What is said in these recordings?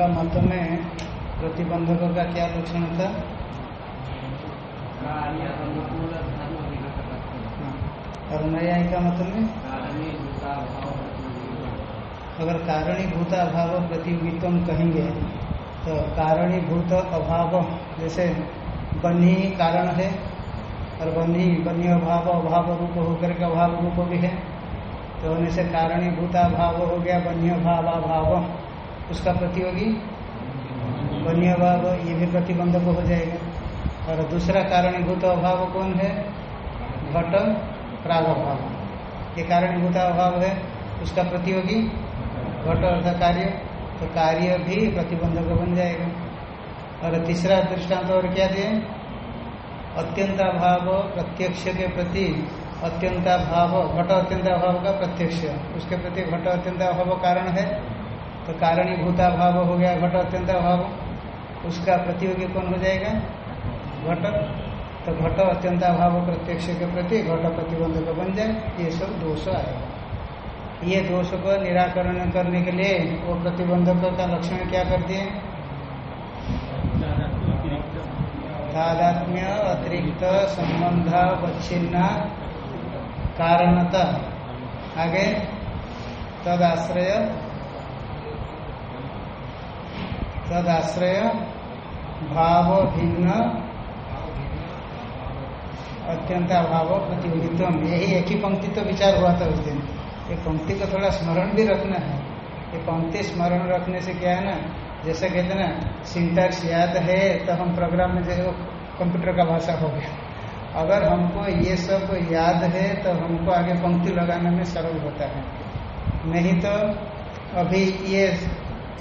का मत में प्रतिबंधकों का क्या लक्षण था और न्याय का मत में? अगर कारणीभूत अभाव प्रतियोगित्व कहेंगे तो कारणीभूत अभाव जैसे बन्ही कारण है और बन्ही बन्ही अभाव अभाव रूप होकर के अभाव रूप भी है तो होने से कारणीभूत अभाव हो गया बन्ही अभाव अभाव उसका प्रतियोगी? वन्य अभाव ये भी प्रतिबंधक हो जाएगा। और दूसरा कारणीभूत अभाव कौन है? घट प्राग अभाव ये कारणीभूत अभाव है, उसका प्रतियोगी? घट अर्थात कार्य। तो कार्य भी प्रतिबंधक बन जाएगा। और तीसरा दृष्टांत और क्या दिए? अत्यंताभाव प्रत्यक्ष के प्रति अत्यंताभाव, घट अत्यंताभाव का प्रत्यक्ष। उसके प्रति घट अत्यंताभाव कारण है? तो कारणीभूताभाव हो गया, घट अत्यंताभाव उसका प्रतियोगी कौन हो जाएगा? घट। तो घट अत्यंताभाव प्रत्यक्ष के प्रति घट प्रतिबंधक बन जाए, ये सब दोष आएगा ये दोष को निराकरण करने के लिए वो प्रतिबंधक का लक्षण क्या कर दिए? तादात्म्य अतिरिक्त संबंध संबंधावच्छिन्ना कारणता। आगे। तदाश्रय तदाश्रय, भाव भिन्न, अत्यंत अभाव प्रतियोगित्व यही एक ही पंक्ति तो विचार हुआ था उस दिन। ये पंक्ति को थोड़ा स्मरण भी रखना है। ये पंक्ति स्मरण रखने से क्या है ना, जैसे कहते ना सिंटैक्स याद है तो हम प्रोग्राम में जो कंप्यूटर का भाषा हो गया। अगर हमको ये सब याद है तो हमको आगे पंक्ति लगाने में सरल होता है। नहीं तो अभी ये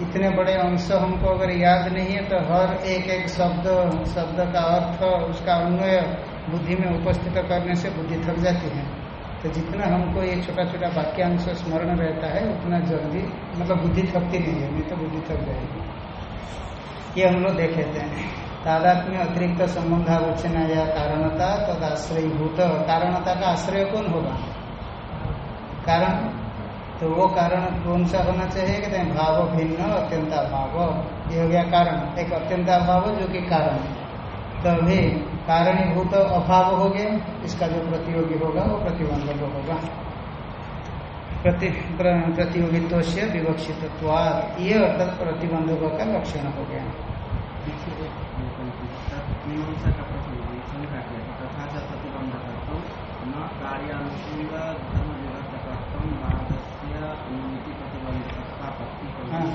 इतने बड़े अंश हमको अगर याद नहीं है तो हर एक एक शब्द शब्द का अर्थ, उसका अन्वय बुद्धि में उपस्थित करने से बुद्धि थक जाती है। तो जितना हमको ये छोटा छोटा वाक्यांश स्मरण रहता है, उतना जल्दी मतलब बुद्धि थकती नहीं है, नहीं तो बुद्धि थक जाएगी। ये हम लोग देखे थे तादात्म्य अतिरिक्त संबंध संबंधावचना या कारणता तद आश्रयभूत कारणता का आश्रय कौन होगा? कारण? तो वो कारण कौन सा होना चाहिए कहते हैं? भाव भिन्न, अत्यंता भाव ये हो गया कारण। एक अत्यंता भाव जो कि कारण। तो कारणीभूत अभाव हो गया। इसका जो प्रतियोगी होगा, वो प्रतिबंधक होगा। प्रति प्रतियोगित्व से विवक्षित ये अर्थात प्रतिबंधकों का लक्षण हो गया। हाँ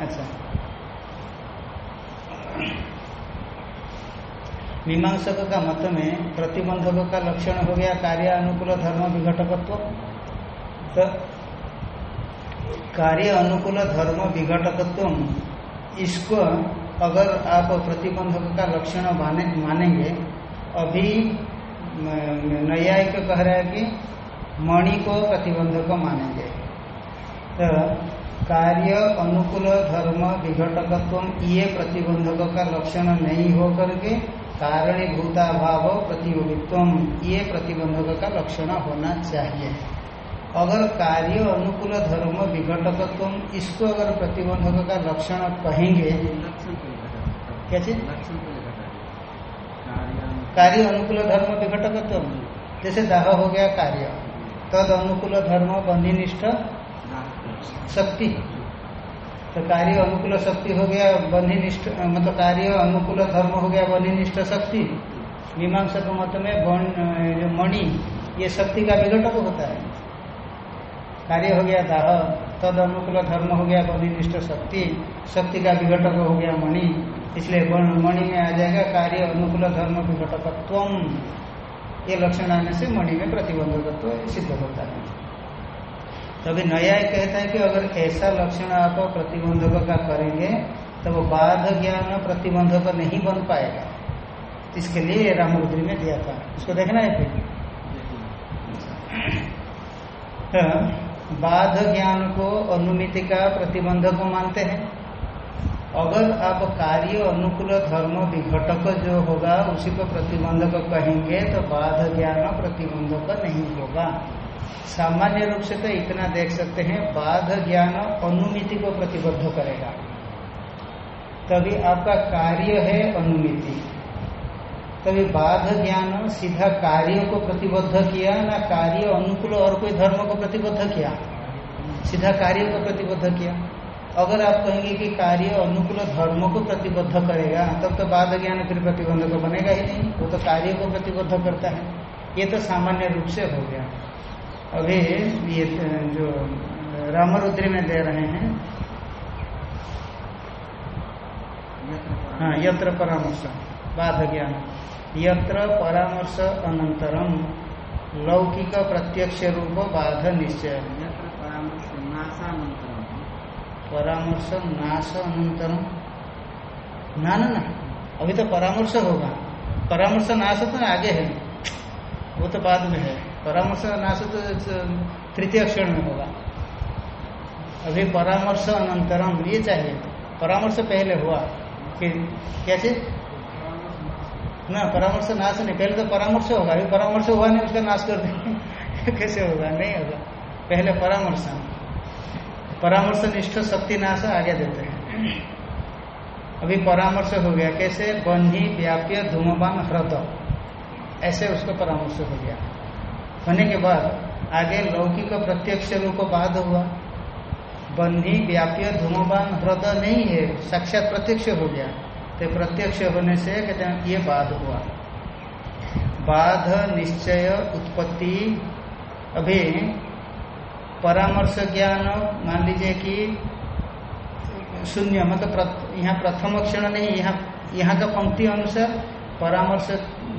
अच्छा। मीमांसक का मत में प्रतिबंधक का लक्षण हो गया कार्य अनुकूल धर्म विघटकत्व। तो कार्य अनुकूल धर्म विघटकत्व, इसको अगर आप प्रतिबंधक का लक्षण मानेंगे, अभी न्यायिक कह रहा है कि मणि को प्रतिबंधक मानेंगे। तो कार्य, अनुकूल, धर्म विघटकत्व ये प्रतिबंधक का लक्षण नहीं हो करके कारणीभूताभाव प्रतियोगित्व ये प्रतिबंधक का लक्षण होना चाहिए। अगर कार्य, अनुकूल, धर्म विघटकत्व इसको अगर प्रतिबंधक का लक्षण कहेंगे क्या चीज़ कार्य, अनुकूल, धर्म विघटकत्व जैसे दाह हो गया कार्य, तद अनुकूल, धर्म बंधिनिष्ठ शक्ति। तो कार्य अनुकूल शक्ति हो गया बंधिनिष्ठ मतलब कार्य अनुकूल धर्म हो गया बंधिनिष्ठ शक्ति। मीमांसक मत में जो मणि, ये शक्ति का विघटक होता है। कार्य हो गया दाह, तद अनुकूल धर्म हो गया बंधिनिष्ठ शक्ति। शक्ति का विघटक हो गया मणि, इसलिए मणि में आ जाएगा कार्य अनुकूल धर्म विघटकत्व ये लक्षण आने से मणि में प्रतिबंधकत्व सिद्ध होता है। तभी नया कहता है कि अगर ऐसा लक्षण आप प्रतिबंधक का करेंगे तो वो बाध ज्ञान प्रतिबंधक नहीं बन पाएगा। इसके लिए रामरुद्री में दिया था। इसको देखना है फिर। तो बाध ज्ञान को अनुमिति का प्रतिबंधक मानते हैं। अगर आप कार्य अनुकूल धर्म विघटक जो होगा, उसी को प्रतिबंधक कहेंगे तो बाध ज्ञान प्रतिबंधक नहीं होगा। सामान्य रूप से तो इतना देख सकते हैं, बाध ज्ञान अनुमिति को प्रतिबद्ध करेगा। तभी आपका कार्य है अनुमिति। तभी बाध ज्ञान सीधा कार्य को प्रतिबद्ध किया ना कार्य अनुकूल और कोई धर्म को प्रतिबद्ध किया? सीधा कार्य को प्रतिबद्ध किया। अगर आप कहेंगे कि कार्य अनुकूल धर्म को प्रतिबद्ध करेगा, तब तो बाध ज्ञान फिर प्रतिबंधक बनेगा ही नहीं, वो तो कार्य को प्रतिबद्ध करता है। ये तो सामान्य रूप से हो गया। अभी ये जो रामरुद्री में दे रहे हैं। हाँ यत्र परामर्श बाध ज्ञान। यत्र परामर्श अनंतरम लौकिक प्रत्यक्ष रूप बाध निश्चय परामर्श नाश अनंतरम ना ना ना। अभी तो परामर्श होगा। परामर्श नाश तो आगे है। वो तो बाद में है। परामर्श नाश तो तृतीय क्षण में होगा। अभी परामर्श अनंतरम ये चाहिए। परामर्श पहले हुआ। फिर कैसे? ना परामर्श नाश नहीं पहले तो परामर्श होगा। अभी परामर्श हुआ नहीं, उसका नाश कर देंगे। कैसे होगा? नहीं होगा। पहले परामर्श परामर्श निष्ठ शक्ति नाश आगे देते हैं। अभी परामर्श हो गया। कैसे? बन्ही, व्याप्य धूमपान ह्रद। ऐसे उसका परामर्श हो गया। होने के बाद आगे लौकिक प्रत्यक्ष रूप बाद हुआ। बन्ही व्याप्य धूमवान ह्रद नहीं है, साक्षात प्रत्यक्ष हो गया। तो प्रत्यक्ष होने से कहते हैं ये बाध हुआ। बाध, निश्चय, उत्पत्ति, अभी परामर्श ज्ञान, मान लीजिए कि शून्य मतलब यहाँ प्रथम क्षण नहीं, यहाँ यहाँ का पंक्ति अनुसार परामर्श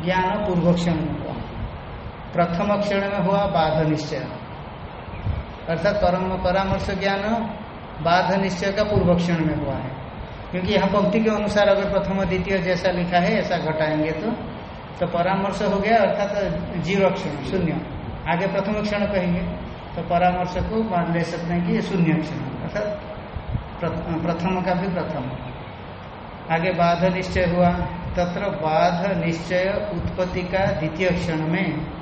ज्ञान, पूर्व क्षण प्रथम क्षण में हुआ बाध निश्चय। अर्थात परम परामर्श ज्ञान बाध निश्चय का पूर्व क्षण में हुआ है। क्योंकि यहाँ पंक्ति के अनुसार अगर प्रथम द्वितीय जैसा लिखा है, ऐसा घटाएँगे तो तो परामर्श हो गया, अर्थात ज़ीरो क्षण, शून्य। आगे प्रथम क्षण कहेंगे तो परामर्श को मान ले सकते हैं कि ये शून्य क्षण, अर्थात प्रथम का भी प्रथम। आगे बाध निश्चय हुआ, तत्र बाध निश्चय उत्पत्ति का द्वितीय क्षण में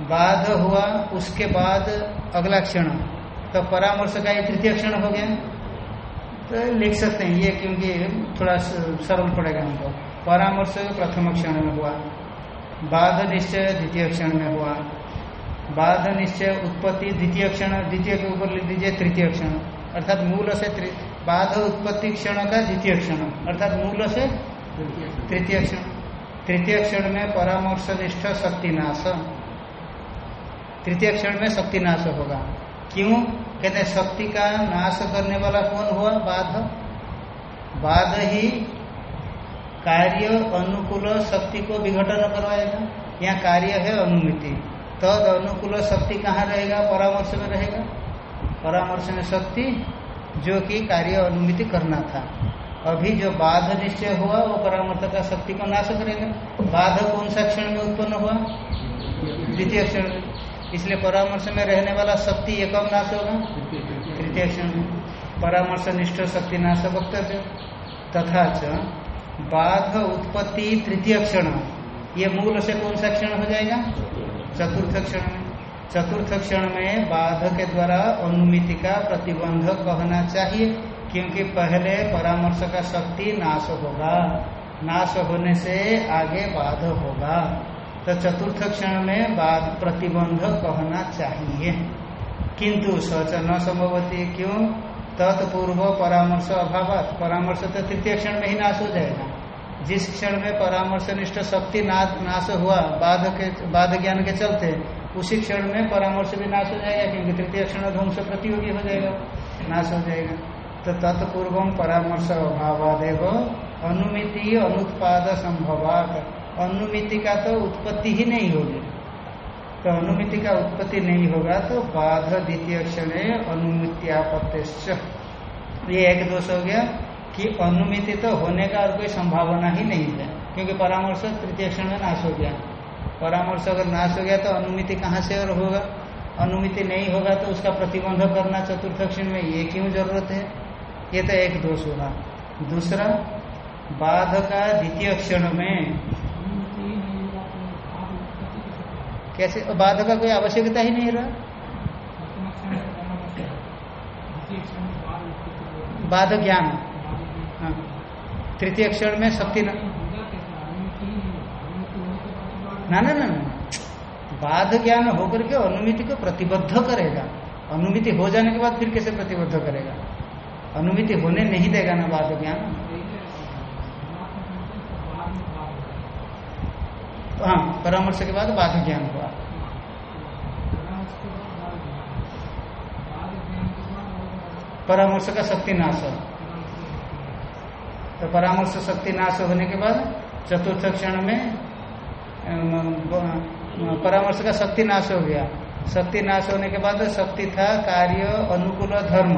बाध हुआ, उसके बाद अगला क्षण। तो परामर्श का ये तृतीय क्षण हो गया। तो लिख सकते हैं ये, क्योंकि थोड़ा सरल पड़ेगा हमको। परामर्श प्रथम क्षण में हुआ। बाध निश्चय द्वितीय क्षण में हुआ। बाध निश्चय उत्पत्ति द्वितीय क्षण, द्वितीय के ऊपर लिख दीजिए तृतीय क्षण। अर्थात मूल से बाध उत्पत्ति क्षण का द्वितीय क्षण। अर्थात मूल से तृतीय क्षण। तृतीय क्षण में परामर्श निष्ठ शक्तिनाश तृतीय क्षण में शक्ति नाश होगा। क्यों? कहते शक्ति का नाश करने वाला कौन हुआ? बाध। बाध ही कार्य अनुकूल शक्ति को विघटन करवाएगा यहाँ कार्य है अनुमिति। तद तो अनुकूल शक्ति कहाँ रहेगा? परामर्श में रहेगा। परामर्श में शक्ति जो कि कार्य अनुमिति करना था। अभी जो बाध निश्चय हुआ, वो परामर्श का शक्ति को नाश करेगा। बाध कौन सा क्षण में उत्पन्न हुआ? द्वितीय क्षण में। इसलिए परामर्श में रहने वाला शक्ति ये कब नाश होगा? तृतीय क्षण में। परामर्श निष्ठ शक्ति नाश वक्तव्य तथा च उत्पत्ति तृतीय क्षण। ये मूल से कौन सा क्षण हो जाएगा? चतुर्थ क्षण में। चतुर्थ क्षण में बाध के द्वारा अनुमिति का प्रतिबंध कहना चाहिए, क्योंकि पहले परामर्श का शक्ति नाश होगा। नाश होने से आगे बाध होगा। तो चतुर्थ क्षण में बाद प्रतिबंध कहना चाहिए। किंतु सच न संभवती क्यों? तत्पूर्व परामर्श अभाव परामर्श तो तृतीय क्षण में ही नाश हो जाएगा। जिस क्षण में परामर्श निष्ठ शक्ति नाश हुआ, बाध के बाध ज्ञान के चलते, उसी क्षण में परामर्श भी नाश हो जाएगा, क्योंकि तृतीय क्षण ध्वंस प्रतियोगी हो जाएगा, नाश हो जाएगा। तो तत्पूर्व परामर्श अभावादेव अनुमिति अनुत्पाद संभवात। अनुमिति का तो उत्पत्ति ही नहीं होगी। तो अनुमिति का उत्पत्ति नहीं होगा तो बाध द्वितीय क्षण अनुमित्यापत्य ये एक दोष हो गया कि अनुमिति तो होने का और कोई संभावना ही नहीं है, क्योंकि परामर्श तृतीय क्षण में नाश हो गया। परामर्श अगर नाश हो गया तो अनुमिति कहाँ से और होगा? अनुमिति नहीं होगा तो उसका प्रतिबंध करना चतुर्थ क्षण में ये क्यों ज़रूरत है? ये तो एक दोष होगा। दूसरा बाध का द्वितीय क्षण में कैसे? तो और का कोई आवश्यकता ही नहीं रहा। बाध ज्ञान। हाँ। तृतीय क्षण में शक्ति ना ना ना। बाध ज्ञान होकर के अनुमिति को प्रतिबद्ध करेगा। अनुमिति हो जाने के बाद फिर कैसे प्रतिबद्ध करेगा? अनुमिति होने नहीं देगा ना बाध ज्ञान। हाँ परामर्श के बाद बाध ज्ञान हुआ। परामर्श का शक्ति नाश तो परामर्श शक्ति नाश होने के बाद चतुर्थ क्षण में परामर्श का शक्ति नाश हो गया। शक्ति नाश होने के बाद शक्ति था कार्य, अनुकूल, धर्म।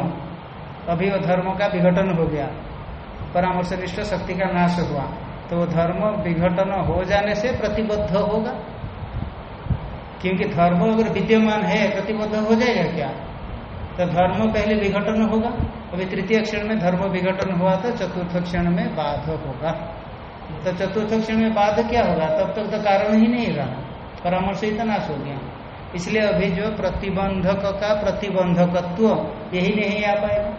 अभी वो धर्म का विघटन हो गया। परामर्श निष्ठ शक्ति का नाश हुआ। तो धर्म विघटन हो जाने से प्रतिबद्ध होगा। क्योंकि धर्म अगर विद्यमान है, प्रतिबद्ध हो जाएगा क्या? तो धर्म पहले विघटन होगा, अभी तृतीय क्षण में धर्म विघटन हुआ तो चतुर्थ क्षण में बाध होगा। तो चतुर्थ क्षण में बाध क्या होगा? तब तक तो कारण ही नहीं रहा। परामर्श ही तो नाश हो गया। इसलिए अभी जो प्रतिबंधक का प्रतिबंधकत्व, यही नहीं आ पाएगा।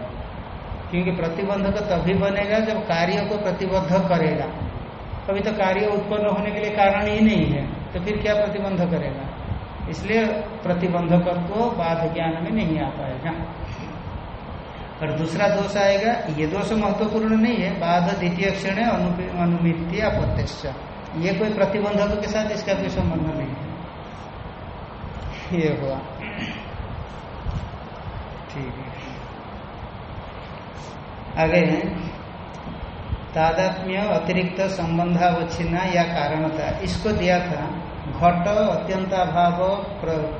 क्योंकि प्रतिबंधक तभी बनेगा जब कार्य को प्रतिबद्ध करेगा। अभी तो कार्य उत्पन्न होने के लिए कारण ही नहीं है तो फिर क्या प्रतिबंध करेगा? इसलिए प्रतिबंधकत्व बाध ज्ञान में नहीं आ पाएगा। और दूसरा दोष आएगा, ये दोष महत्वपूर्ण नहीं है, बाध द्वितीय क्षण है अनुमिति प्रत्यक्ष ये कोई प्रतिबंधक के साथ इसका कोई संबंध नहीं है। ये हुआ। ठीक है। आगे तादात्म्य अतिरिक्त संबंधावच्छिन्ना या कारणता। इसको दिया था घट अत्यंताभाव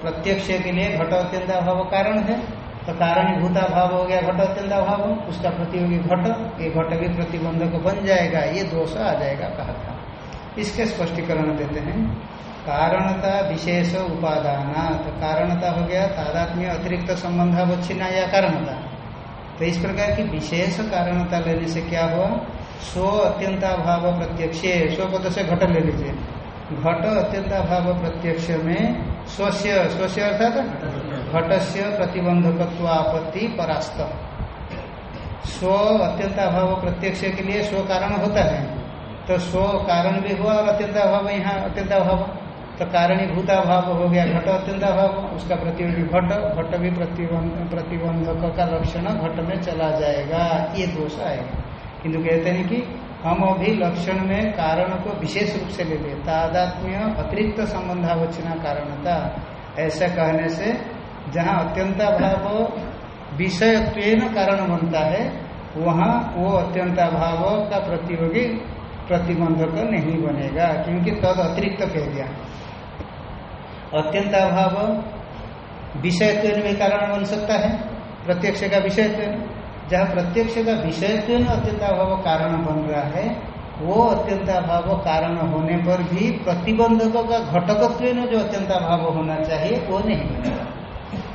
प्रत्यक्ष के लिए घट अत्यंताभाव कारण है। तो कारण भूता भाव हो गया घट अत्यंताभाव। उसका प्रतियोगी घट, ये घट भी प्रतिबंधक बन जाएगा, ये दोष आ जाएगा कहा था। इसके स्पष्टीकरण देते हैं। कारणता विशेष उपादान। तो कारणता हो गया तादात्म्य अतिरिक्त संबंधावच्छिन्ना या कारणता। तो इस प्रकार की विशेष कारणता लेने से क्या हुआ? स्व अत्यंताभाव प्रत्यक्ष, स्व पद से घट ले लीजिए। घट अत्यंताभाव प्रत्यक्ष में स्वस्य स्वस्य अर्थात घट से प्रतिबंधकत्व आपत्ति परास्त। स्व अत्यंताभाव प्रत्यक्ष के लिए स्व कारण होता है। तो स्व कारण भी हुआ और अत्यंताभाव यहाँ, अत्यंताभाव। तो कारणी भूताभाव हो गया घट अत्यंताभाव, उसका प्रतियोगी घट घट भी प्रतिबंध, प्रतिबंधक का लक्षण घट में चला जाएगा। ये दोष आएगा। किंतु कहते हैं कि हम अभी लक्षण में कारण को विशेष रूप से ले लिए। तादात्म्य अतिरिक्त संबंधावचना कारणता। ऐसा कहने से जहाँ अत्यंता भाव विषयत्व कारण बनता है, वहाँ वो अत्यंता भाव का प्रतियोगी प्रतिबंधक नहीं बनेगा, क्योंकि तद अतिरिक्त कह दिया। अत्यंता भाव विषयत्व में कारण बन सकता है, प्रत्यक्ष का विषयत्व जहाँ प्रत्यक्ष का विषयत्व अत्यंताभाव कारण बन रहा है, वो अत्यंताभाव कारण होने पर भी प्रतिबंधकों का घटकत्व जो अत्यंताभाव होना चाहिए, वो नहीं बनेगा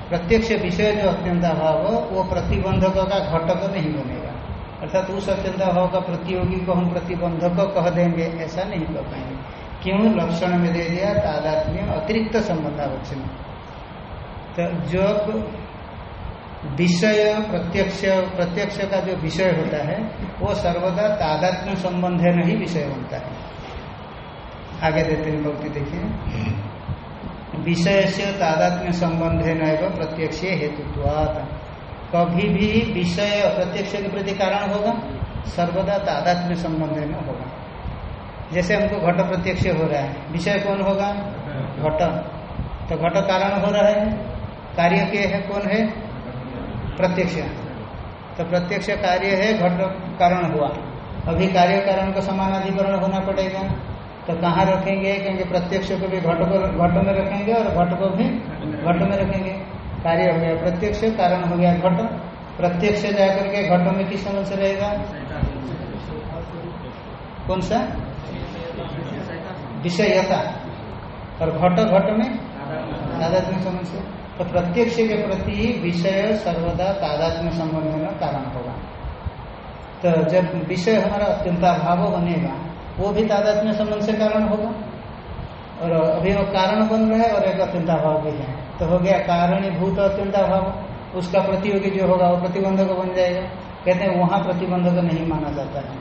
प्रत्यक्ष विषय जो अत्यंताभाव, वो प्रतिबंधकों का घटक नहीं बनेगा। अर्थात उस अत्यंताभाव का प्रतियोगी को हम प्रतिबंधक कह देंगे, ऐसा नहीं कर पाएँगे। क्यों? लक्षण में दे दिया, तादात्म्य, अतिरिक्त संबंधावचन तो जब विषय प्रत्यक्ष प्रत्यक्ष का जो विषय होता है वो सर्वदा तादात्म्य संबंध है नहीं विषय बनता है। आगे देते हैं भक्ति देखिए। विषय से तादात्म्य संबंध है न प्रत्यक्ष हेतुत्वात। कभी भी विषय प्रत्यक्ष के प्रति कारण होगा सर्वदा तादात्म्य संबंध में होगा। जैसे हमको घट प्रत्यक्ष हो रहा है विषय कौन होगा? घट। तो घट कारण हो रहा है कार्य के है कौन है? प्रत्यक्ष तो प्रत्यक्ष कार्य है, घट कारण हुआ। अभी कार्य कारण को समानाधिकरण होना पड़ेगा। तो कहाँ रखेंगे? क्योंकि प्रत्यक्ष को भी घट को घट में रखेंगे और घट को भी घट में रखेंगे। कार्य हो गया प्रत्यक्ष, कारण हो गया घट। प्रत्यक्ष जाकर के घट में किस समझ रहेगा? कौन सा? विषयता। और घट घट में? तादात्म्य समझ से। तो प्रत्यक्ष के प्रति विषय सर्वदा तादात्म्य संबंध में कारण होगा। तो जब विषय हमारा अत्यंताभाव बनेगा, वो भी तादात्म्य संबंध से कारण होगा। और अभी वो कारण बन रहा है और एक अत्यंताभाव भी है। तो हो गया कारणीभूत अत्यंताभाव उसका प्रतियोगी जो होगा, वो प्रतिबंधक बन जाएगा। कहते हैं वहाँ प्रतिबंधक नहीं माना जाता है।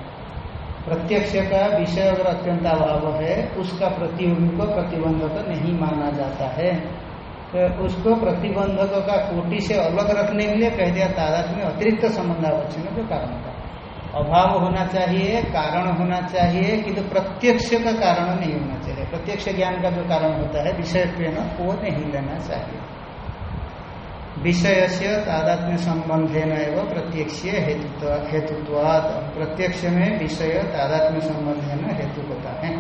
प्रत्यक्ष का विषय अगर अत्यंत अभाव है, उसका प्रतियोगी को प्रतिबंधक नहीं माना जाता है। तो उसको प्रतिबंधक का कोटि से अलग रखने के लिए कह दिया तादात में अतिरिक्त संबंध आवश्यक जो कारण का अभाव होना चाहिए, कारण होना चाहिए, किंतु तो प्रत्यक्ष का कारण नहीं होना चाहिए। प्रत्यक्ष ज्ञान का जो कारण होता है विषय वो नहीं लेना चाहिए। विषय से तादात्म्य संबंधे न प्रत्यक्ष हेतुत्वाद प्रत्यक्ष में विषय तादात्म्य संबंध न हेतु होता है।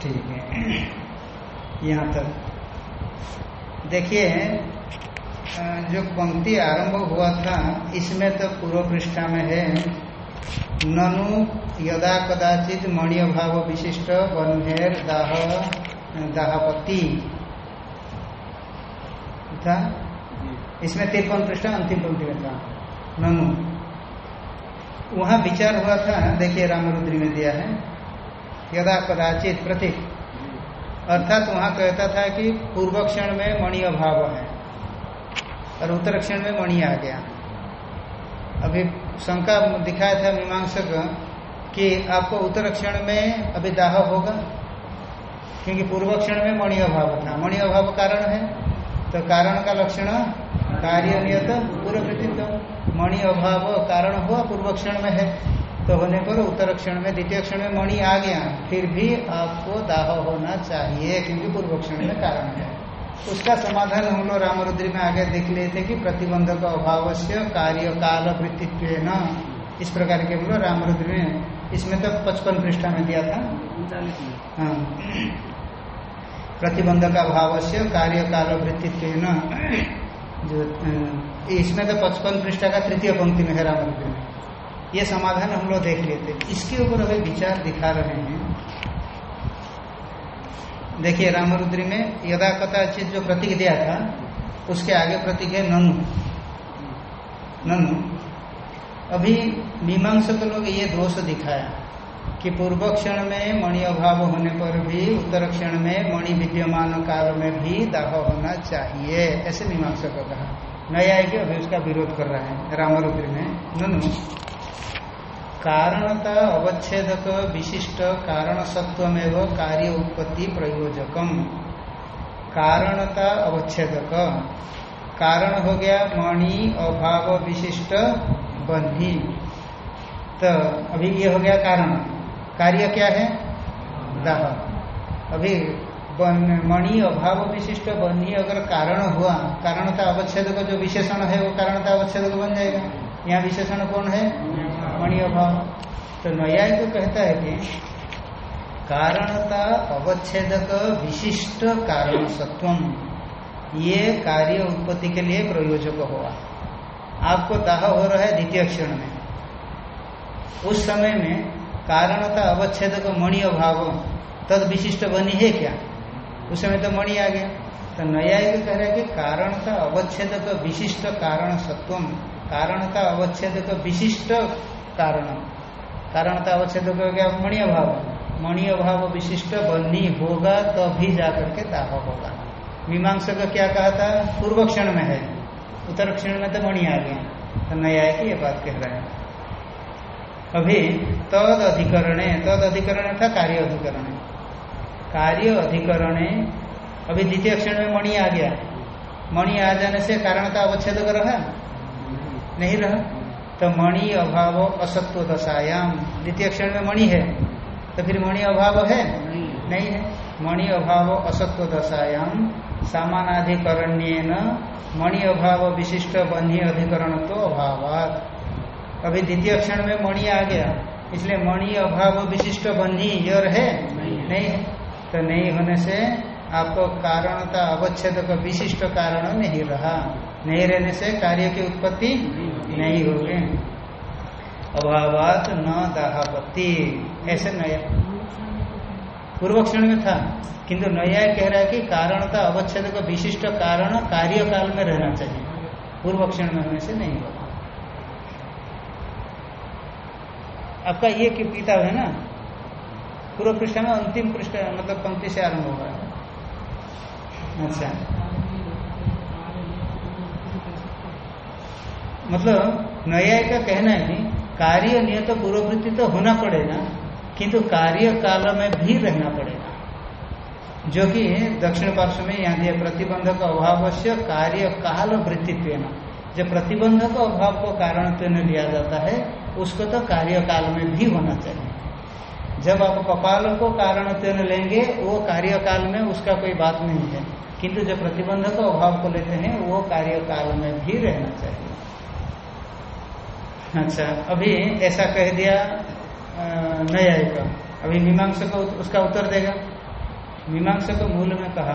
ठीक है। यहाँ तक देखिए जो पंक्ति आरंभ हुआ था इसमें तो पूर्व पृष्ठा में है ननु यदा कदाचित मणि भाव विशिष्ट बन्हेर दाह दाहपति था? इसमें तिरपन पृष्ठ अंतिम पंक्ति में था। ननु। वहाँ विचार हुआ था देखिए रामरुद्री में दिया है यदा कदाचित प्रतीक। अर्थात वहाँ कहता था कि पूर्व क्षण में मणि अभाव है और उत्तर क्षण में मणि आ गया। अभी शंका दिखाया था मीमांसक कि आपको उत्तर क्षण में अभी दाह होगा? क्योंकि पूर्व क्षण में मणि अभाव था। मणि अभाव कारण है। तो कारण का लक्षण कार्य नियत पूर्व कृतित्व मणि अभाव कारण हुआ, पूर्व क्षण में है। तो होने पर उत्तर क्षण में, द्वितीय क्षण में मणि आ गया। फिर भी आपको दाह होना चाहिए, क्योंकि पूर्व क्षण में कारण है। उसका समाधान हम लोग रामरुद्री में आगे देख लिए थे कि प्रतिबंधक अभाव से कार्य काल वृत्तित्व इस प्रकार के बोलो, रामरुद्री में इसमें तो पचपन पृष्ठा में दिया था। हाँ। प्रतिबंधक अभाव से कार्य काल वृत्तित्व जो इसमें तो पचपन पृष्ठा का तृतीय पंक्ति में है रामरुद्र में। ये समाधान हम लोग देख लेते इसके ऊपर अभी विचार दिखा रहे हैं, देखिए रामरुद्री में यदा कथाचित जो प्रतीक दिया था, उसके आगे प्रतीक है ननु। ननु। अभी मीमांसक लोग ये दोष दिखाया कि पूर्व क्षण में मणि अभाव होने पर भी, उत्तर क्षण में मणि विद्यमान काल में भी दाह होना चाहिए, ऐसे मीमांसा को कहा। नया है कि अभी उसका विरोध कर रहा है रामरुद्र में। नुनु। कारणता अवच्छेदक, विशिष्ट कारण सत्वमेव कार्य उत्पत्ति प्रयोजकम। कारणता अवच्छेदक। कारण हो गया मणि, अभाव, विशिष्ट बंधी तो अभी ये हो गया कारण। कार्य क्या है? दाह। अभी मणि, अभाव, विशिष्ट बनी अगर कारण हुआ, कारणता अवच्छेद का जो विशेषण है, वो कारणता अवच्छेद बन जाएगा। यहाँ विशेषण कौन है? मणि अभाव तो न्याय को कहता है कि कारणता अवच्छेदक विशिष्ट कारण सत्वम। ये कार्य उत्पत्ति के लिए प्रयोजक हुआ। आपको दाह हो रहा है द्वितीय क्षण में। उस समय में कारणता अवच्छेद मणि अभाव तद विशिष्ट बनी है क्या? उस समय तो मणि आ गया। तो न्यायिक कह रहा है कि कारणता अवच्छेद विशिष्ट कारण सत्वम। कारणता अवच्छेद का विशिष्ट कारण कारणता अवच्छेद हो गया मणि अभाव मणि अभाव विशिष्ट बनी होगा, तभी तो जाकर के दाह होगा। मीमांसा का क्या कहा था? पूर्व क्षण में है। उत्तर क्षण में तो मणि आ गया तो न्यायिक ये बात कह रहे हैं। अभी तद अधिकरण तद अधिकरण था कार्य अधिकरण। कार्य अधिकरण, अभी द्वितीय क्षण में मणि आ गया। मणि आ जाने से कारण का अवच्छेद रहा? नहीं रहा तो मणि अभाव असत्व दशायाम। द्वितीय क्षण में मणि है तो फिर मणि अभाव है? नहीं है। मणि अभाव असत्व दशायाम सामानाधिकरण्य मणि अभाव विशिष्ट बन्ही अधिकरण तो अभाव अभी द्वितीय क्षण में मणि आ गया इसलिए मणि अभाव विशिष्ट बंधी यर है? नहीं है। तो नहीं होने से आपको कारणता अवच्छेद का विशिष्ट कारण नहीं रहा। नहीं रहने से कार्य की उत्पत्ति नहीं होगी अभावात न दाहापत्ति ऐसे नया। पूर्व क्षण में था। किंतु नया कह रहा है कि कारणता अवच्छेद का विशिष्ट कारण कार्य काल में रहना चाहिए। पूर्व क्षण में होने से नहीं होगा। आपका ये किताब है ना? पूर्व पृष्ठ में अंतिम पृष्ठ मतलब पंक्ति से आरंभ होगा। अच्छा। मतलब न्याय का कहना है कार्य नियत पूर्ववृत्ति तो होना पड़ेगा, किंतु कार्य काल में भी रहना पड़ेगा। जो कि दक्षिण पार्श्व में यहाँ दिया प्रतिबंधक अभाव से कार्य काल वृत्तित्व जब प्रतिबंधक अभाव को कारण लिया जाता है, उसको तो कार्य काल में भी होना चाहिए। जब आप कपाल को कारण लेंगे, वो कार्य काल में उसका कोई बात नहीं है। किंतु जो प्रतिबंधक अभाव को लेते हैं, वो कार्य काल में भी रहना चाहिए। अच्छा अभी ऐसा कह दिया न्यायिक अभी मीमांस को उसका उत्तर देगा। मीमांस को मूल में कहा,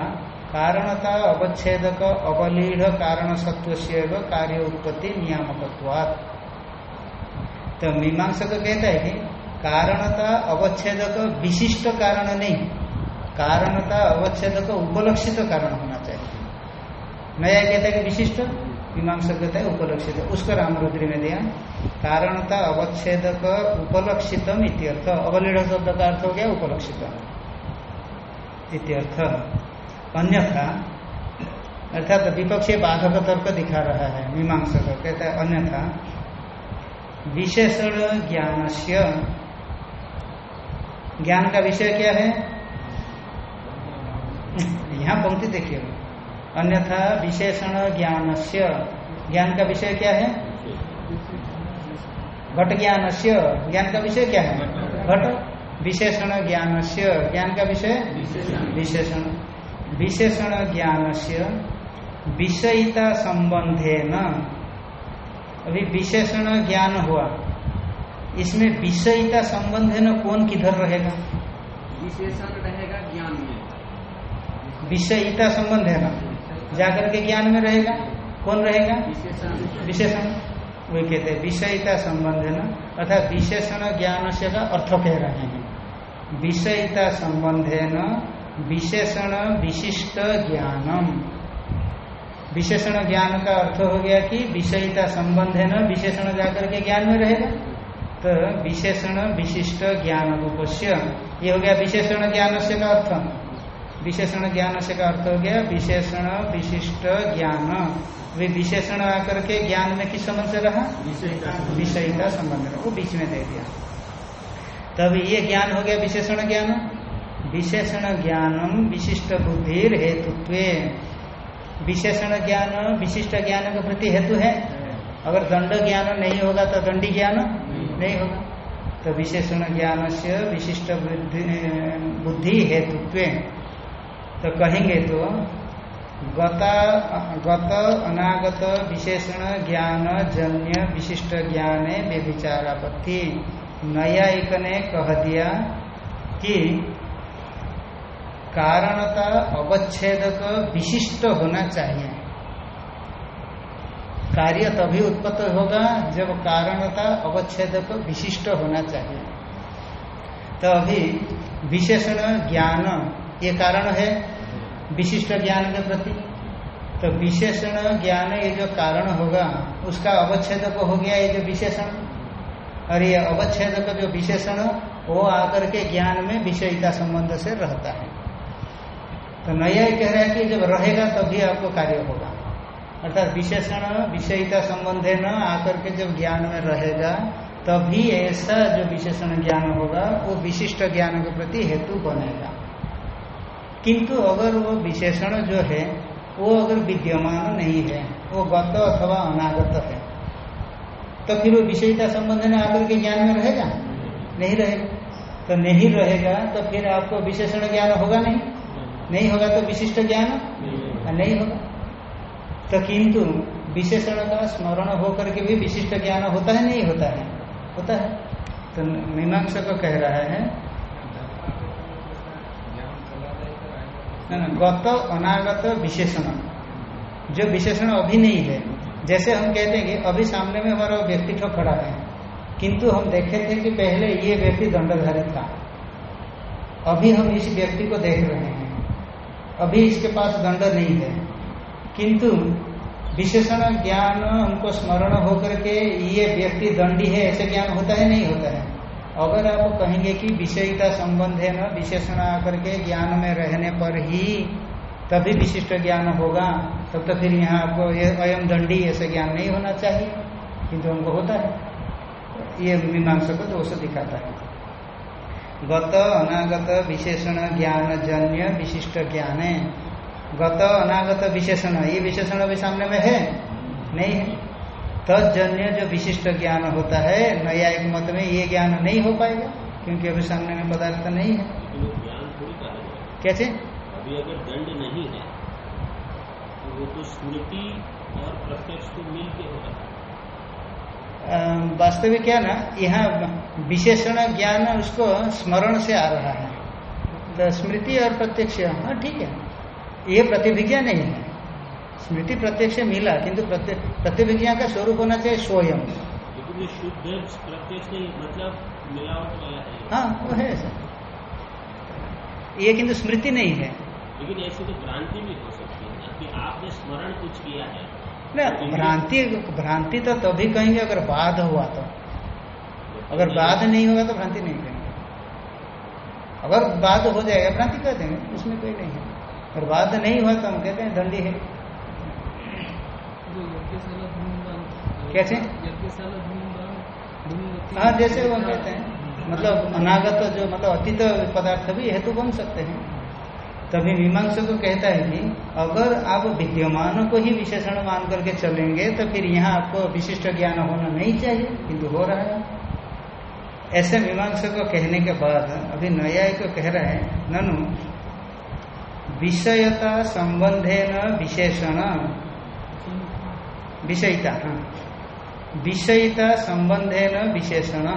कारणता अवच्छेद अवलीढ़ कारण सत्व से कार्य उत्पत्ति नियामकत्वात्। तो मीमांसा को कहता है कि कारणता अवच्छेदक विशिष्ट कारण नहीं, कारणता अवच्छेदक उपलक्षित कारण होना चाहिए। नया कहता है कि विशिष्ट? मीमांसा कहता है उपलक्षित उसको रामरुद्री में दिया, कारणता अवच्छेद उपलक्षितम इत्यर्थ। अवलीढ़ शब्द का अर्थ हो गया उपलक्षित। इत्यर्थ। अन्यथा, अर्थात विपक्षी बाधक तर्क दिखा रहा है मीमांसा का कहता है, अन्यथा, विशेषण ज्ञान ज्ञान का विषय क्या है? यहाँ पंक्ति देखिए। अन्यथा विशेषण ज्ञान ज्ञान का विषय क्या है? घट ज्ञान ज्ञान का विषय क्या है? घट। विशेषण ज्ञान ज्ञान का विषय? विशेषण। विशेषण ज्ञान से विषयिता संबंधे न अभी विशेषण ज्ञान हुआ। इसमें विषयिता संबंध है न कौन किधर रहेगा? विशेषण रहेगा ज्ञान में। विषयिता संबंध है ना? जाकर के ज्ञान में रहेगा? कौन रहेगा? विशेषण। वही कहते हैं विषयिता संबंध है ना अर्थात विशेषण ज्ञान से का अर्थ कह रहे हैं। विषयिता संबंध है न विशेषण विशिष्ट ज्ञानम। विशेषण ज्ञान का अर्थ हो गया कि विषयिता संबंध है न विशेषण जाकर के ज्ञान में रहेगा। तो विशेषण विशिष्ट ज्ञान रूपस्य ये हो गया विशेषण ज्ञान से का अर्थ। विशेषण ज्ञान से का अर्थ हो गया विशेषण विशिष्ट ज्ञान। वे विशेषण आकर के ज्ञान में किस संबंध से रहा? विषय का संबंध वो बीच में दे दिया। तब ये ज्ञान हो गया विशेषण ज्ञान। विशेषण ज्ञानम विशिष्ट बुद्धि हेतुत्व। विशेषण ज्ञान विशिष्ट ज्ञान के प्रति हेतु है। अगर दंड ज्ञान नहीं होगा तो दंडी ज्ञान नहीं होगा। तो विशेषण ज्ञान से विशिष्ट बुद्धि हेतुत्व। तो कहेंगे तो गता, गत, अनागत, विशेषण, ज्ञान, जन्य, विशिष्ट ज्ञान वे व्यभिचारापत्ति। नयायिक ने कह दिया कि कारणता अवच्छेदक विशिष्ट होना चाहिए। कार्य तभी उत्पत्त होगा जब कारणता अवच्छेदक विशिष्ट होना चाहिए। तो अभी विशेषण, ज्ञान, ये कारण है। विशिष्ट ज्ञान के प्रति। तो विशेषण ज्ञान ये जो कारण होगा, उसका अवच्छेदक हो गया ये जो विशेषण। और ये अवच्छेदक जो विशेषण, वो आकर के ज्ञान में विषयिता संबंध से रहता है। तो नया कह रहा है कि जब रहेगा तभी आपको कार्य होगा। अर्थात विशेषण विषयिता संबंध न, आकर के जब ज्ञान में रहेगा, तभी ऐसा जो विशेषण ज्ञान होगा, वो विशिष्ट ज्ञान के प्रति हेतु बनेगा। किंतु अगर वो विशेषण जो है वो अगर विद्यमान नहीं है वो गत अथवा अनागत है तो फिर वो संबंध में आकर के ज्ञान में रहेगा? नहीं रहेगा तो नहीं रहेगा तो फिर आपको विशेषण ज्ञान होगा नहीं? नहीं होगा तो विशिष्ट ज्ञान? नहीं। होगा। तो किंतु विशेषण का स्मरण होकर के भी विशिष्ट ज्ञान होता है नहीं होता है? होता है। तो मीमांसा को कह रहा है गत अनागत विशेषण। जो विशेषण अभी नहीं है, जैसे हम कहते हैं कि अभी सामने में हमारा व्यक्ति ठो खड़ा है, किंतु हम देखे थे कि पहले ये व्यक्ति दंडधारी था। अभी हम इस व्यक्ति को देख रहे हैं। अभी इसके पास दंड नहीं है। किंतु विशेषण ज्ञान हमको स्मरण होकर के ये व्यक्ति दंडी है, ऐसे ज्ञान होता है, नहीं होता है। अगर आप कहेंगे कि विषयता संबंध है ना, विशेषण आकर के ज्ञान में रहने पर ही तभी विशिष्ट ज्ञान होगा, तब तो फिर यहाँ आपको ये अयम दंडी ऐसे ज्ञान नहीं होना चाहिए किंतु हमको होता है। ये मीमांसा को दोष दिखाता है। गत अनागत विशेषण ज्ञान जन्य विशिष्ट ज्ञान। है गत अनागत विशेषण, ये विशेषण भी सामने में है? नहीं है। तजन्य जो विशिष्ट ज्ञान होता है नया एक मत में ये ज्ञान नहीं हो पाएगा क्योंकि अभी सामने में पदार्थ नहीं है। जाए कैसे? अभी अगर दंड नहीं है तो वो तो स्मृति और प्रत्यक्ष को मिल के हो। रहा है वास्तविक क्या ना यहाँ विशेषण ज्ञान उसको स्मरण से आ रहा है। तो स्मृति और प्रत्यक्ष हाँ ठीक है। ये प्रतिभिज्ञा नहीं है। स्मृति प्रत्यक्ष मिला किंतु प्रतिभिज्ञा का स्वरूप होना चाहिए स्वयं। मतलब है। हाँ वो है ऐसा। ये किंतु स्मृति नहीं है। लेकिन ऐसी तो भ्रांति भी हो सकती है कि आपने स्मरण कुछ किया है। ना भ्रांति भ्रांति तो तभी कहेंगे अगर बाध हुआ तो। अगर बाध नहीं होगा तो भ्रांति नहीं कहेंगे। अगर बाध हो जाएगा भ्रांति कह देंगे उसमें कोई नहीं है। अगर बाध नहीं हुआ तो हम कहते हैं दंडी है। कैसे? हाँ जैसे वो कहते हैं। मतलब अनागत जो मतलब अतीत पदार्थ भी हेतु बन सकते हैं। तभी मीमांस को कहता है कि अगर आप विद्यमान को ही विशेषण मान करके चलेंगे तो फिर यहाँ आपको विशिष्ट ज्ञान होना नहीं चाहिए किंतु हो रहा है। ऐसे मीमांसा को कहने के बाद अभी नया को कह रहा है ननु विषयता संबंधे न विशेषण विषयिता। हाँ विषयिता संबंध है न विशेषण।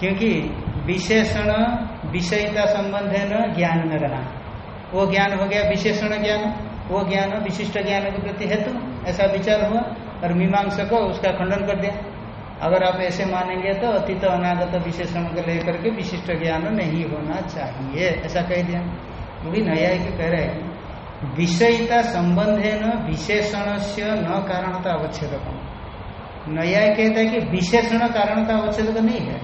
क्योंकि विशेषण, विषयिता संबंध है न ज्ञान में रहा वो ज्ञान हो गया विशेषण ज्ञान, वो ज्ञान विशिष्ट ज्ञान के प्रति हेतु, ऐसा विचार हुआ और मीमांसा को उसका खंडन कर दिया। अगर आप ऐसे मानेंगे तो अतीत अनागत विशेषण को लेकर के विशिष्ट ज्ञान नहीं होना चाहिए, ऐसा कह दिया। वो भी नया कह रहे हैं। विषयिता है न विशेषण से न कारणता अवच्छेद नया कहता है कि विशेषण कारणता अवच्छेद नहीं है।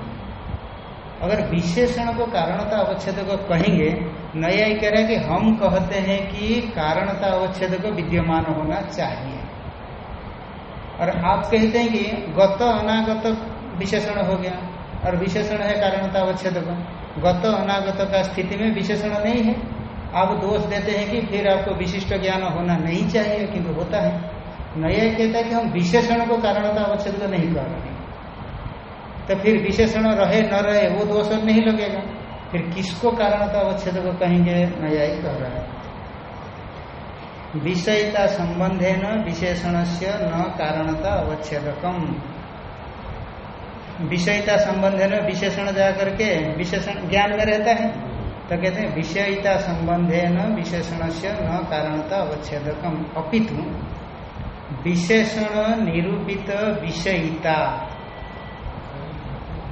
अगर विशेषण को कारणता अवच्छेद को कहेंगे, नया कह रहा है कि हम कहते हैं कि कारणता अवच्छेद को विद्यमान होना चाहिए। और आप कहते हैं कि गत अनागत विशेषण हो गया, और विशेषण है कारणता अवच्छेद को गत अनागत का स्थिति में विशेषण नहीं है। आप दोष देते हैं कि फिर आपको विशिष्ट ज्ञान होना नहीं चाहिए, किंतु होता है। नया कहता है कि हम विशेषण को कारणता अवच्छेद को नहीं कर रहे तो फिर विशेषण रहे, न रहे, वो दोष नहीं लगेगा। फिर किसको कारणता अवच्छेद को कहेंगे? नया ही कह रहा है। विषयता संबंधे न विशेषण से न कारणता अवच्छेदकम। विषयता संबंध है न विशेषण जा करके विशेषण ज्ञान में रहता है। तो कहते हैं, विषयता संबंधे न विशेषण से न, कारणता अवच्छेदकम। अपितु, विशेषण निरूपित विषयिता।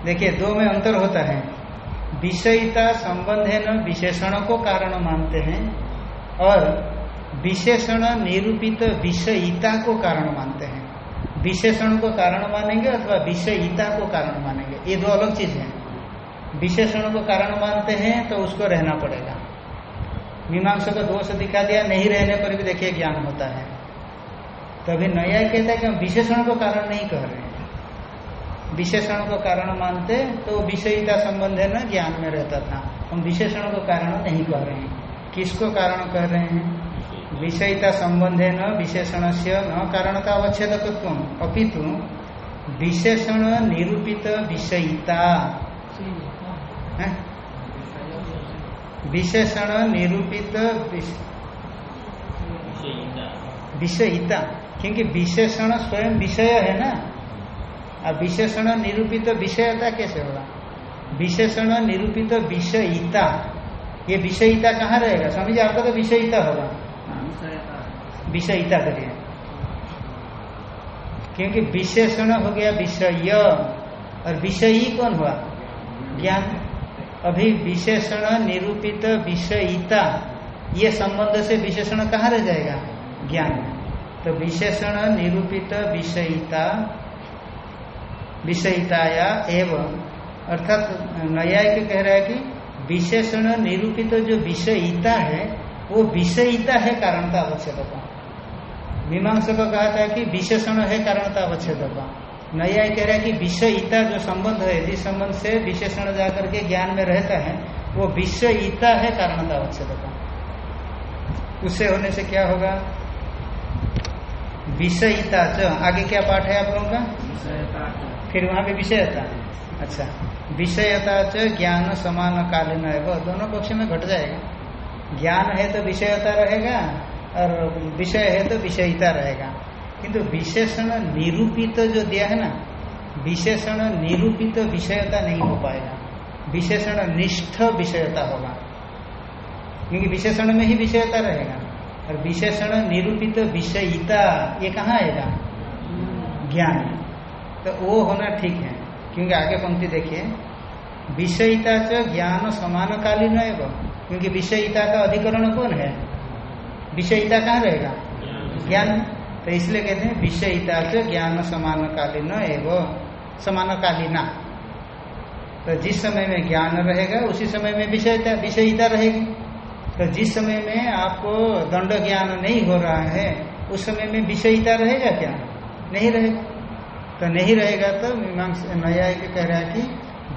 देखिए, दो में अंतर होता है। विषयिता संबंध है न, विशेषण को कारण मानते हैं, और विशेषण निरूपित विषयिता को कारण मानते हैं। विशेषण को कारण मानेंगे अथवा विषयिता को कारण मानेंगे। ये दो अलग चीज़ है। विशेषण को कारण मानते हैं तो उसको रहना पड़ेगा। मीमांसा को दोष दिखा दिया, नहीं रहने पर भी देखिए ज्ञान होता है। तभी नया कहता है कि हम विशेषण को कारण नहीं कह रहे हैं। विशेषण को कारण मानते तो विषयिता संबंध है ना, ज्ञान में रहता था। हम विशेषण को कारण नहीं कह रहे हैं। किसको कारण कह रहे हैं? विषयिता संबंध है न विशेषण से न, कारणता अवच्छेदकत्व अपितु विशेषण निरूपित विषयिता? विशेषण निरूपित विषयिता। क्योंकि विशेषण स्वयं विषय है ना? अब विशेषण निरूपित विषयता कैसे होगा? विशेषण निरूपित विषयिता। ये विषयिता कहाँ रहेगा? समझिए आपका तो विषयिता होगा। विषयिता करिए क्योंकि विशेषण हो गया विषय। और विषयी कौन हुआ? ज्ञान। अभी विशेषण निरूपित विषयिता। ये संबंध से विशेषण कहाँ रह जाएगा? ज्ञान। तो विशेषण निरूपित विषयिता, विषयिताया एवं। अर्थात न्यायिक कह रहा है कि विशेषण निरूपित जो विषयिता है, वो विषयिता है कारणता का मीमांसा को कहा था कि विशेषण है कारणता का नया कह रहा है कि विषयिता जो संबंध है जिस संबंध से विशेषण जाकर के ज्ञान में रहता है वो विषयिता है कारणता अवच्छेद का। उससे होने से क्या होगा? विषयिता च आगे क्या पाठ है आप लोगों का? फिर वहाँ पे विषयता। अच्छा विषयता च ज्ञान समान कालीन है वो दोनों पक्ष में घट जाएगा। ज्ञान है तो विषयता रहेगा और विषय है तो विषयिता रहेगा। किंतु विशेषण निरूपित जो दिया है ना, विशेषण निरूपित विषयता नहीं हो पाएगा। विशेषण निष्ठ विषयता होगा। क्योंकि विशेषण में ही विषयता रहेगा। और विशेषण निरूपित विषयिता, ये कहाँ आएगा? ज्ञान। तो वो होना ठीक है। क्योंकि आगे पंक्ति देखिए, विषयिता च ज्ञान समानकालीन एवं। क्योंकि विषयिता का अधिकरण कौन है? विषयिता कहाँ रहेगा? ज्ञान। तो इसलिए कहते हैं विषयिता च ज्ञान समानकालीन एवं समानकालीना। तो जिस समय में ज्ञान रहेगा, उसी समय में विषयता, विषयिता रहेगी। तो जिस समय में आपको दंड ज्ञान नहीं हो रहा है, उस समय में विषयिता रहेगा क्या? नहीं रहेगा। तो नहीं रहेगा तो मीमांस नया कह रहा है कि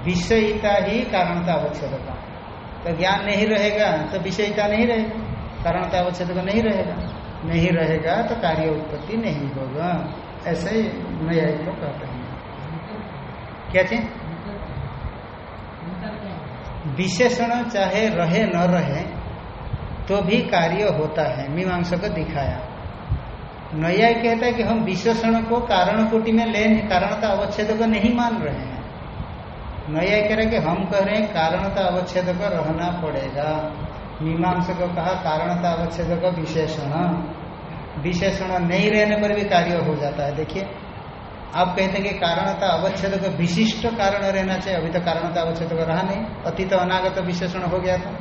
विषयिता ही कारणता अवच्छेद का तो ज्ञान नहीं रहेगा तो विषयिता नहीं रहेगा, कारणता अवच्छेद नहीं रहेगा। नहीं रहेगा तो कार्य उत्पत्ति नहीं होगा। ऐसे ही न्याय को कहते हैं। क्या चीज़? विशेषण चाहे रहे, न रहे तो भी कार्य होता है मीमांसा को दिखाया। नया कहता है कि हम विशेषण को कारण कोटि में ले कारणता अवच्छेद को नहीं मान रहे हैं। नया कह रहे कि हम कह रहे हैं कारणता अवच्छेद को रहना पड़ेगा। मीमांसा को कहा कारणता अवच्छेद का विशेषण। विशेषण नहीं रहने पर भी कार्य हो जाता है। देखिए, आप कहते हैं कि कारणता अवच्छेद का विशिष्ट कारण रहना चाहिए। अभी तो कारणता अवच्छेद का रहा नहीं, अतीत अनागत विशेषण हो गया था।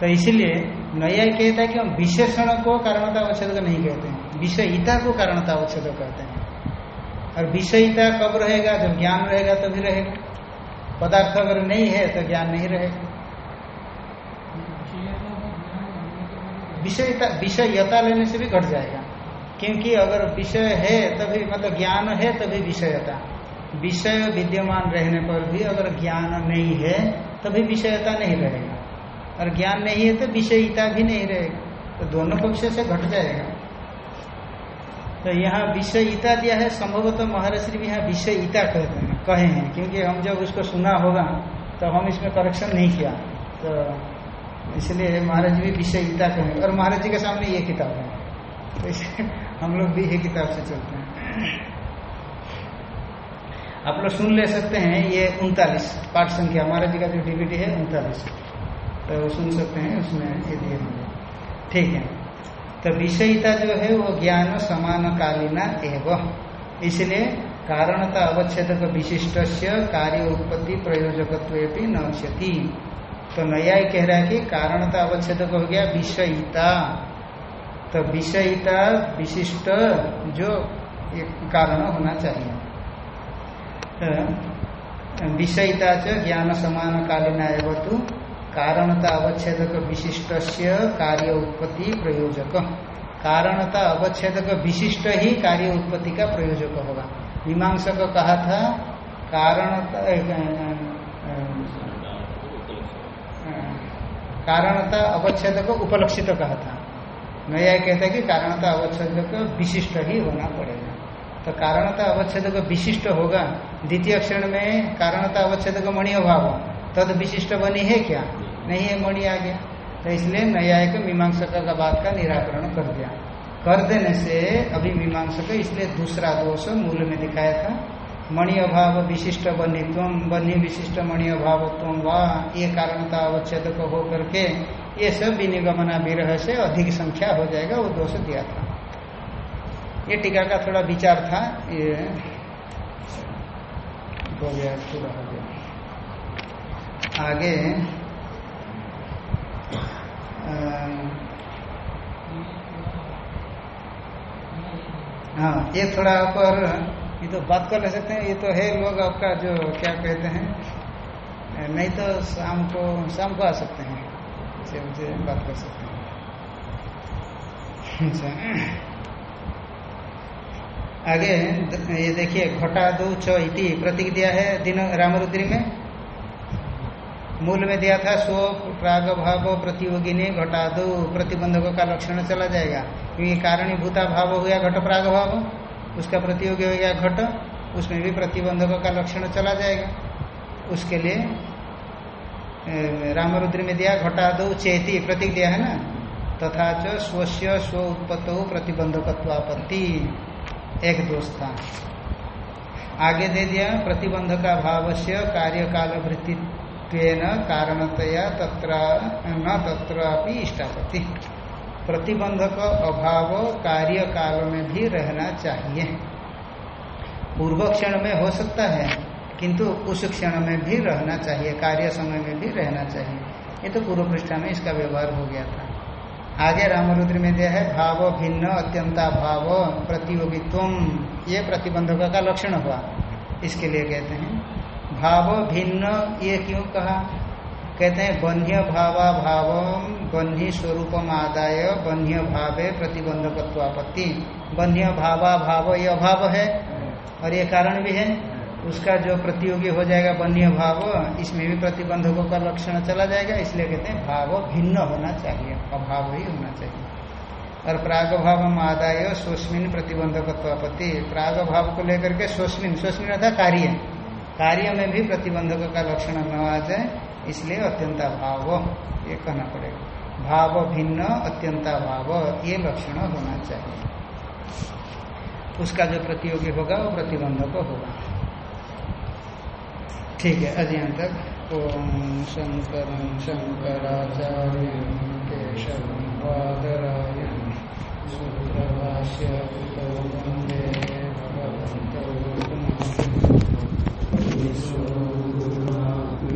तो इसलिए नया कहता है कि हम विशेषण को कारणता अवच्छेद का नहीं कहते हैं। विषयिता को कारणता अवच्छेद कहते हैं। और विषयिता कब रहेगा? जब ज्ञान रहेगा तभी तो रहेगा। पदार्थ अगर नहीं है तो ज्ञान नहीं रहेगा। विषयता विषयता लेने से भी घट जाएगा। क्योंकि अगर विषय है, तभी मतलब ज्ञान है, तभी विषयता। विषय विद्यमान रहने पर भी अगर ज्ञान नहीं है, तभी विषयता नहीं रहेगा। और ज्ञान नहीं है तो विषयिता भी नहीं रहेगा। तो दोनों पक्ष से घट जाएगा। तो यहाँ विषयिता दिया है, संभवतः महाराष्ट्र भी यहाँ विषयिता कहते हैं, कहे हैं। क्योंकि हम जब उसको सुना होगा तो हम इसमें करेक्शन नहीं किया। तो इसलिए महाराज जी भी विषयिता कहें और महाराज जी के सामने ये किताब है। तो हम लोग भी ये किताब से चलते हैं। आप लोग सुन ले सकते हैं, ये उनतालीस पाठ संख्या। महाराज जी का जो डीबीटी है, उनतालीस। तो वो सुन सकते हैं, उसमें ये दिए होंगे ठीक है। तो विषयिता जो है, वो ज्ञान समान कालीना एवं। इसलिए कारणता अवच्छेद विशिष्ट कार्य उत्पत्ति प्रयोजकत्व न क्षति तो नया कह रहा है कि कारणता अवच्छेद हो गया, विषयिता। तो विषयिता विशिष्ट जो कारण होना चाहिए। तो विषयिता च ज्ञान समान कालीना एवं कारणता अवच्छेदक विशिष्ट कार्य उत्पत्ति प्रयोजक। कारणता अवच्छेदक विशिष्ट ही कार्य उत्पत्ति का प्रयोजक होगा। मीमांसा को कहा था, कारणता कारणता अवच्छेद को उपलक्षित कहा था। नया कहता है कि कारणता अवच्छेद को विशिष्ट ही होना पड़ेगा। तो कारणता अवच्छेद को विशिष्ट होगा, द्वितीय क्षण में कारणता अवच्छेद को मणि अभाव, तद विशिष्ट बनी है क्या? नहीं है, मणि आ गया। तो इसलिए नया न्यायिक मीमांसक का बात का निराकरण कर दिया। कर देने से अभी मीमांसक इसलिए दूसरा दोष मूल में दिखाया था मणि अभाव विशिष्ट बनित्व बनी विशिष्ट मणि अभावत्व व ये कारणता अवच्छेद को हो करके ये सब विनिगमना विरह से अधिक संख्या हो जाएगा, वो दोष दिया था। ये टीका का थोड़ा विचार था, ये हो गया पूरा हो गया। आगे हाँ ये थोड़ा पर ये तो बात कर ले सकते हैं, ये तो है लोग आपका जो क्या कहते हैं नहीं तो शाम को शाम को आ सकते हैं इसे मुझे बात कर सकते हैं। अच्छा। आगे, ये देखिए, घटा दो च इति प्रतीक दिया है दिन रामरुद्री में। मूल में दिया था, स्व प्राग भाव प्रतियोगी ने घटा दो, प्रतिबंधकों का लक्षण चला जाएगा। क्योंकि कारणीभूता भाव हो गया घट प्राग भाव। उसका प्रतियोगी हो गया घट, उसमें भी प्रतिबंधक का लक्षण चला जाएगा। उसके लिए रामरुद्र में दिया घटा दो चेती प्रतीक दिया है ना? तथा च स्वस्य स्व उत्पत्तो प्रतिबंधकत्वापत्ति। एक दोष था। आगे दे दिया प्रतिबंध का भाव से कार्यकाल वृत्तित्व कारणतया तत्र, न तत्र इष्टापति प्रतिबंधक अभाव कार्य काल में भी रहना चाहिए। पूर्व क्षण में हो सकता है, किंतु उस क्षण में भी रहना चाहिए, कार्य समय में भी रहना चाहिए। ये तो पूर्व पृष्ठा में इसका व्यवहार हो गया था। आगे रामरुद्र में दिया है, भाव भिन्न अत्यंता भाव प्रतियोगित्व। ये प्रतिबंधक का लक्षण हुआ। इसके लिए कहते हैं, भाव भिन्न, ये क्यों कहा? कहते हैं बन्य भावा भाव बन्ही स्वरूपम आदाय बन्य भावे प्रतिबंधकत्वापत्ति। बन्य भावा भाव ये अभाव है, और ये कारण भी है, उसका जो प्रतियोगी हो जाएगा बन्य भाव, इसमें भी प्रतिबंधकों का लक्षण चला जाएगा, इसलिए कहते हैं भाव भिन्न होना चाहिए, अभाव ही होना चाहिए। और प्राग भाव आदाय स्वस्मिन प्रतिबंधकत्वापत्ति प्राग भाव को लेकर के स्वस्मिन स्वस्मिन अर्थात कार्य। कार्य में भी प्रतिबंधक का लक्षण न आ जाए, इसलिए अत्यंत अभाव, ये कहना पड़ेगा। भाव भिन्न अत्यंता भाव ये लक्षण होना चाहिए। उसका जो प्रतियोगी होगा, वो प्रतिबंधक होगा। ठीक है अभी यहाँ तक। ओम शंकर शंकराचार्य केशव सूत्रभाष्य वंदे भगवत